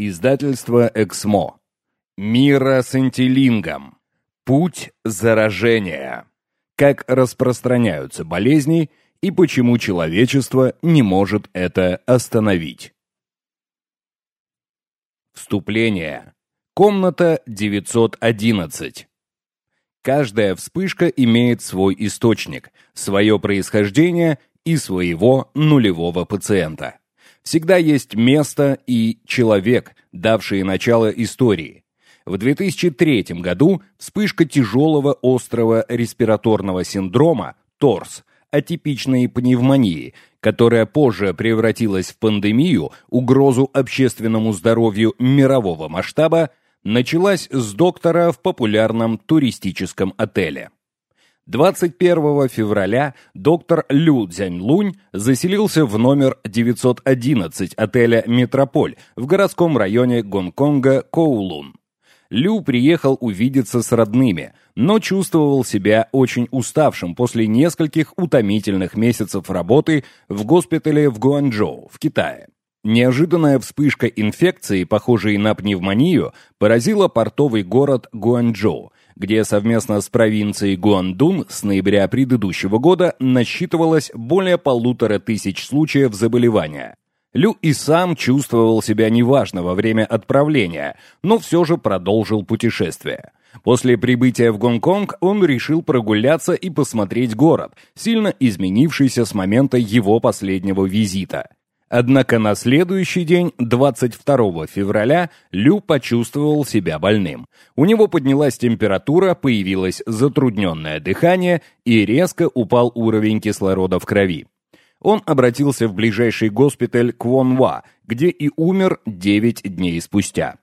Издательство «Эксмо». Мира с интеллингом. Путь заражения. Как распространяются болезни и почему человечество не может это остановить. Вступление. Комната 911. Каждая вспышка имеет свой источник, свое происхождение и своего нулевого пациента. Всегда есть место и человек, давшие начало истории. В 2003 году вспышка тяжелого острого респираторного синдрома ТОРС, атипичной пневмонии, которая позже превратилась в пандемию, угрозу общественному здоровью мирового масштаба, началась с доктора в популярном туристическом отеле. 21 февраля доктор Лю Цзяньлунь заселился в номер 911 отеля «Метрополь» в городском районе Гонконга Коулун. Лю приехал увидеться с родными, но чувствовал себя очень уставшим после нескольких утомительных месяцев работы в госпитале в Гуанчжоу, в Китае. Неожиданная вспышка инфекции, похожей на пневмонию, поразила портовый город Гуанчжоу, где совместно с провинцией Гуандун с ноября предыдущего года насчитывалось более полутора тысяч случаев заболевания. Лю и сам чувствовал себя неважно во время отправления, но все же продолжил путешествие. После прибытия в Гонконг он решил прогуляться и посмотреть город, сильно изменившийся с момента его последнего визита – Однако на следующий день, 22 февраля, Лю почувствовал себя больным. У него поднялась температура, появилось затрудненное дыхание и резко упал уровень кислорода в крови. Он обратился в ближайший госпиталь Квонва, где и умер 9 дней спустя.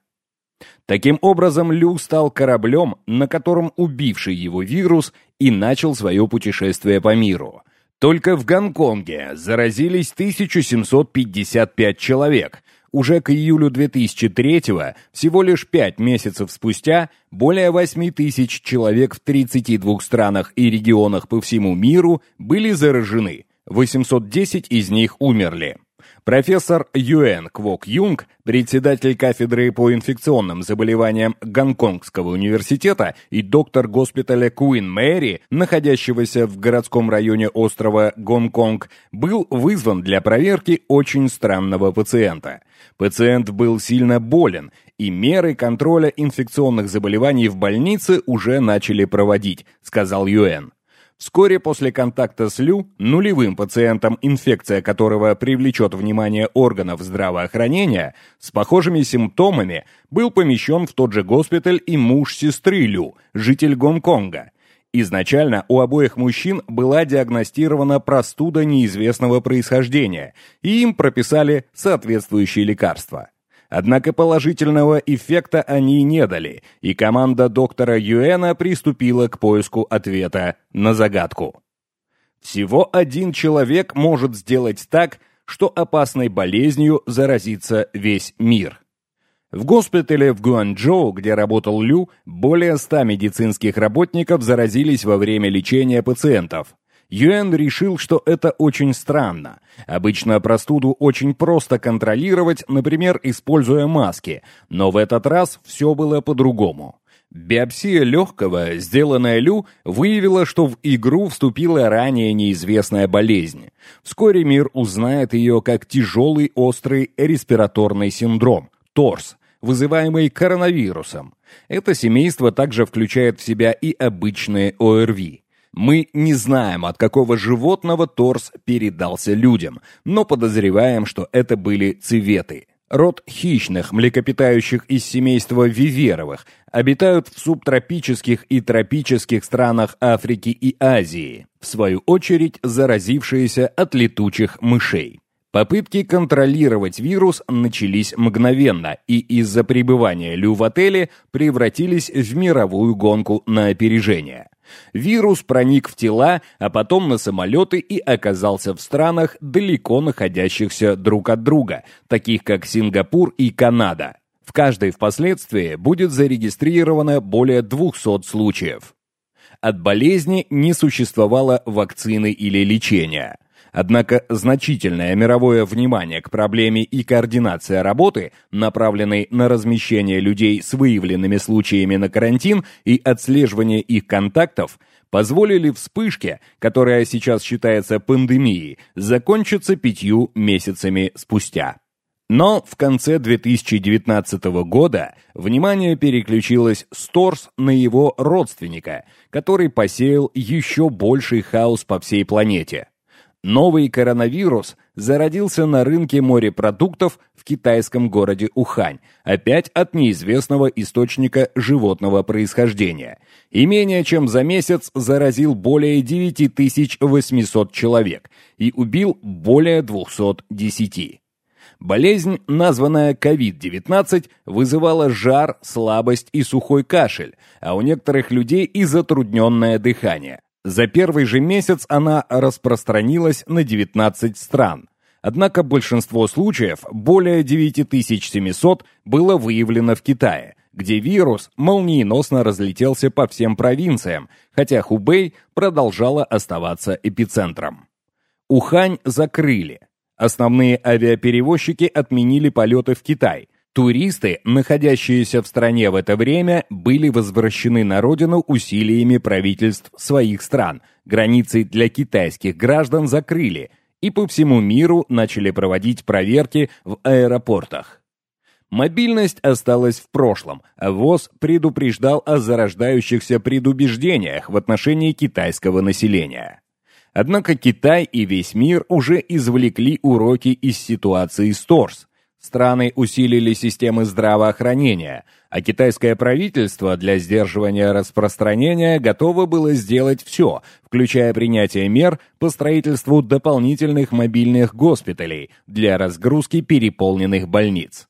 Таким образом, Лю стал кораблем, на котором убивший его вирус и начал свое путешествие по миру – только в Гонконге заразились 1755 человек. Уже к июлю 2003-го, всего лишь 5 месяцев спустя, более 8 тысяч человек в 32 странах и регионах по всему миру были заражены. 810 из них умерли. Профессор Юэн Квок Юнг, председатель кафедры по инфекционным заболеваниям Гонконгского университета и доктор госпиталя Куин Мэри, находящегося в городском районе острова Гонконг, был вызван для проверки очень странного пациента. Пациент был сильно болен, и меры контроля инфекционных заболеваний в больнице уже начали проводить, сказал Юэн. Вскоре после контакта с Лю, нулевым пациентом, инфекция которого привлечет внимание органов здравоохранения, с похожими симптомами был помещен в тот же госпиталь и муж сестры Лю, житель Гонконга. Изначально у обоих мужчин была диагностирована простуда неизвестного происхождения, и им прописали соответствующие лекарства. Однако положительного эффекта они не дали, и команда доктора Юэна приступила к поиску ответа на загадку. Всего один человек может сделать так, что опасной болезнью заразится весь мир. В госпитале в Гуанчжоу, где работал Лю, более ста медицинских работников заразились во время лечения пациентов. Юэн решил, что это очень странно. Обычно простуду очень просто контролировать, например, используя маски, но в этот раз все было по-другому. Биопсия легкого, сделанная Лю, выявила, что в игру вступила ранее неизвестная болезнь. Вскоре мир узнает ее как тяжелый острый респираторный синдром – ТОРС, вызываемый коронавирусом. Это семейство также включает в себя и обычные ОРВИ. Мы не знаем, от какого животного торс передался людям, но подозреваем, что это были цветы. Род хищных, млекопитающих из семейства виверовых, обитают в субтропических и тропических странах Африки и Азии, в свою очередь заразившиеся от летучих мышей. Попытки контролировать вирус начались мгновенно и из-за пребывания Лю в отеле превратились в мировую гонку на опережение. Вирус проник в тела, а потом на самолеты и оказался в странах, далеко находящихся друг от друга, таких как Сингапур и Канада. В каждой впоследствии будет зарегистрировано более 200 случаев. От болезни не существовало вакцины или лечения. Однако значительное мировое внимание к проблеме и координация работы, направленной на размещение людей с выявленными случаями на карантин и отслеживание их контактов, позволили вспышке, которая сейчас считается пандемией, закончиться пятью месяцами спустя. Но в конце 2019 года внимание переключилось с Торс на его родственника, который посеял еще больший хаос по всей планете. Новый коронавирус зародился на рынке морепродуктов в китайском городе Ухань, опять от неизвестного источника животного происхождения, и менее чем за месяц заразил более 9800 человек и убил более 210. Болезнь, названная COVID-19, вызывала жар, слабость и сухой кашель, а у некоторых людей и затрудненное дыхание. За первый же месяц она распространилась на 19 стран. Однако большинство случаев, более 9700, было выявлено в Китае, где вирус молниеносно разлетелся по всем провинциям, хотя Хубэй продолжала оставаться эпицентром. Ухань закрыли. Основные авиаперевозчики отменили полеты в Китай – Туристы, находящиеся в стране в это время, были возвращены на родину усилиями правительств своих стран. Границы для китайских граждан закрыли, и по всему миру начали проводить проверки в аэропортах. Мобильность осталась в прошлом, ВОЗ предупреждал о зарождающихся предубеждениях в отношении китайского населения. Однако Китай и весь мир уже извлекли уроки из ситуации с ТОРС – Страны усилили системы здравоохранения, а китайское правительство для сдерживания распространения готово было сделать все, включая принятие мер по строительству дополнительных мобильных госпиталей для разгрузки переполненных больниц.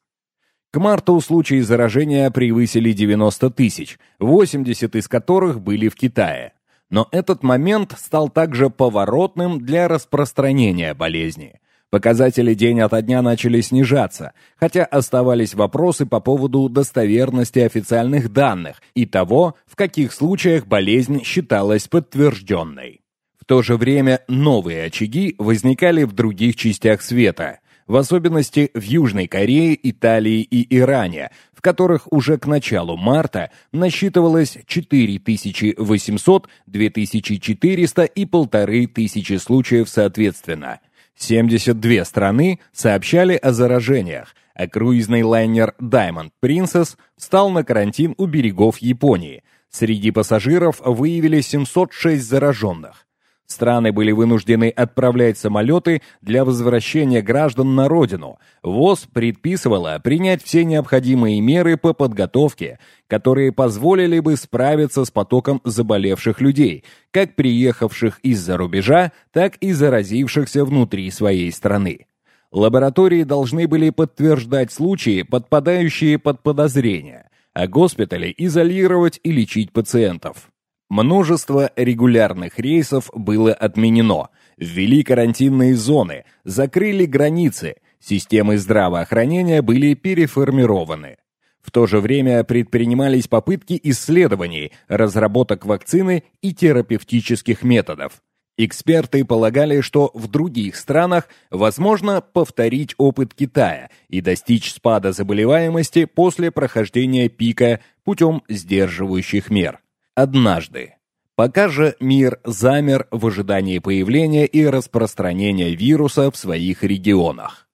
К марту случаи заражения превысили 90 тысяч, 80 из которых были в Китае. Но этот момент стал также поворотным для распространения болезни – Показатели день ото дня начали снижаться, хотя оставались вопросы по поводу достоверности официальных данных и того, в каких случаях болезнь считалась подтвержденной. В то же время новые очаги возникали в других частях света, в особенности в Южной Корее, Италии и Иране, в которых уже к началу марта насчитывалось 4800, 2400 и 1500 случаев соответственно – 72 страны сообщали о заражениях, а круизный лайнер Diamond Princess встал на карантин у берегов Японии. Среди пассажиров выявили 706 зараженных. Страны были вынуждены отправлять самолеты для возвращения граждан на родину. ВОЗ предписывала принять все необходимые меры по подготовке, которые позволили бы справиться с потоком заболевших людей, как приехавших из-за рубежа, так и заразившихся внутри своей страны. Лаборатории должны были подтверждать случаи, подпадающие под подозрение, а госпитали изолировать и лечить пациентов. Множество регулярных рейсов было отменено, ввели карантинные зоны, закрыли границы, системы здравоохранения были переформированы. В то же время предпринимались попытки исследований, разработок вакцины и терапевтических методов. Эксперты полагали, что в других странах возможно повторить опыт Китая и достичь спада заболеваемости после прохождения пика путем сдерживающих мер однажды. Пока же мир замер в ожидании появления и распространения вируса в своих регионах.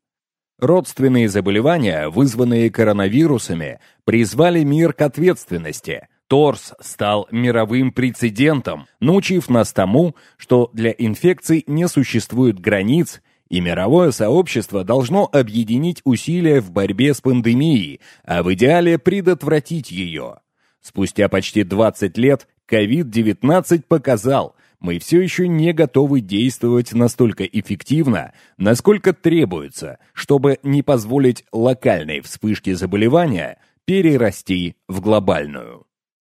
Родственные заболевания, вызванные коронавирусами, призвали мир к ответственности. ТОРС стал мировым прецедентом, научив нас тому, что для инфекций не существует границ, и мировое сообщество должно объединить усилия в борьбе с пандемией, а в идеале предотвратить ее. Спустя почти 20 лет COVID-19 показал, мы все еще не готовы действовать настолько эффективно, насколько требуется, чтобы не позволить локальной вспышке заболевания перерасти в глобальную.